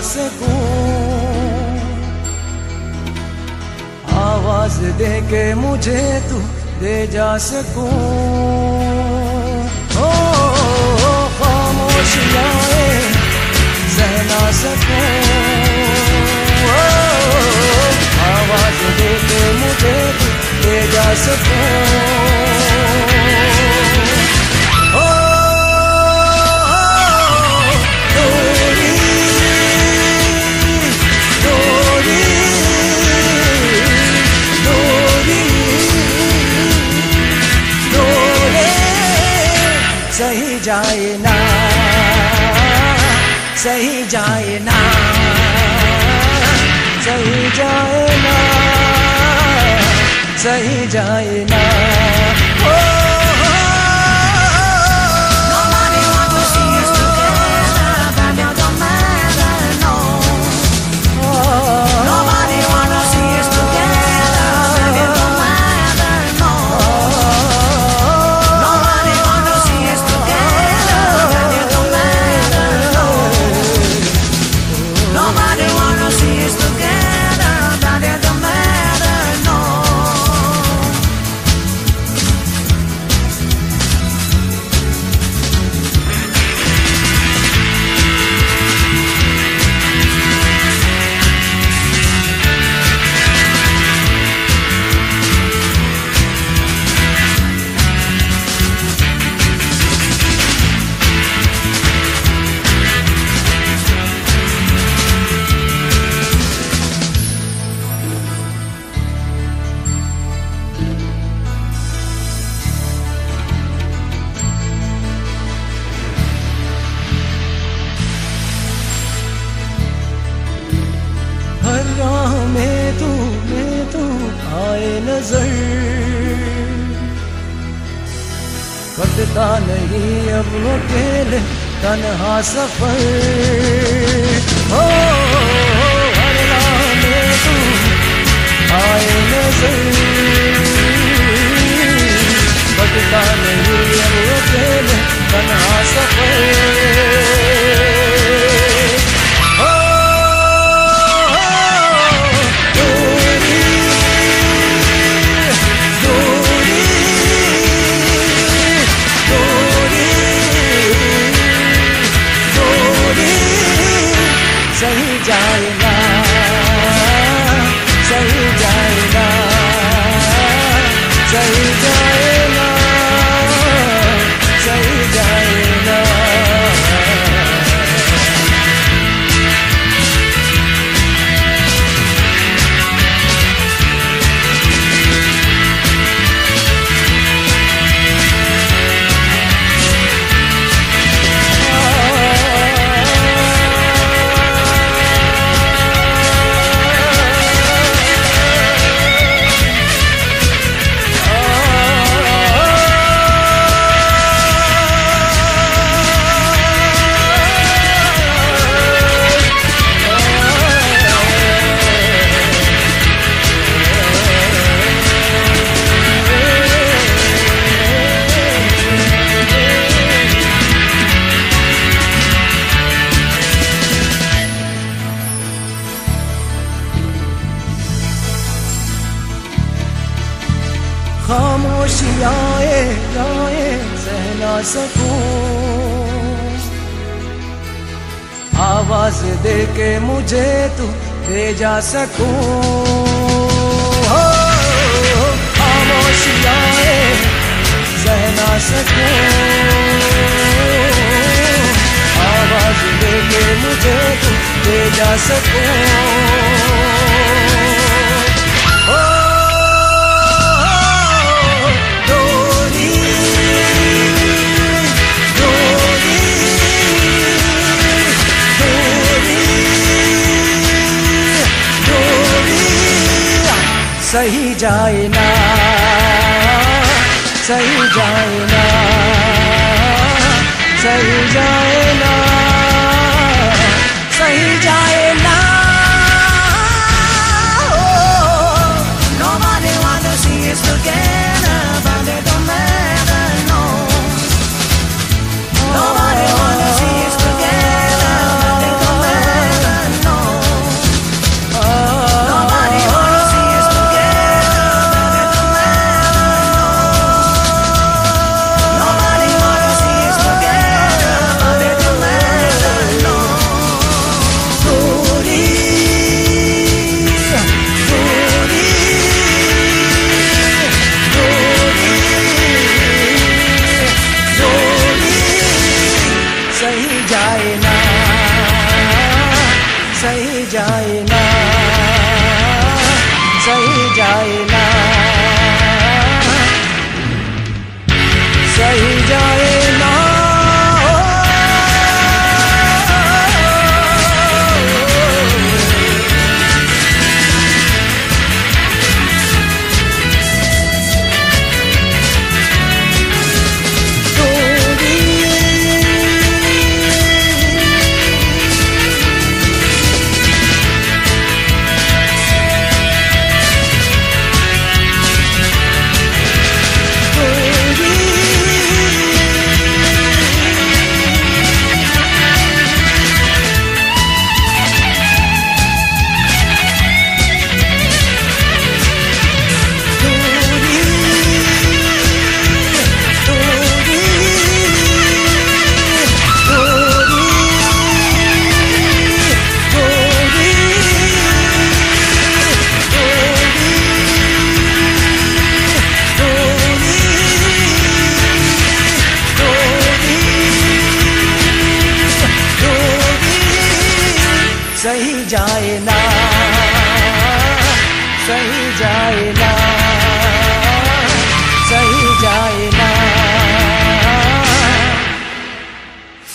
सकूँ। आवाज़ दे के मुझे तू दे जा सकूँ। ओ खामोशियाए सहना सकूँ। ओ, आवाज़ दे के मुझे तू दे जा सकूँ। सही जाए ना सही जाए ना सही जाए ना। नज़र। कटता नहीं अब अकेले तनहा सफ़र। हो खामोशियाए गाए सहना सकूँ। आवाज़ दे के मुझे तू दे जा सकूँ। हो खामोशियाए सहना सकूँ। आवाज़ दे के मुझे तू दे जा सकूँ। सही जाए ना सही जाए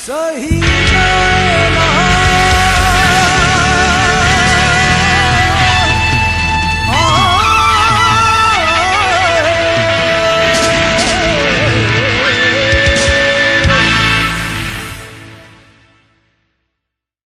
So he.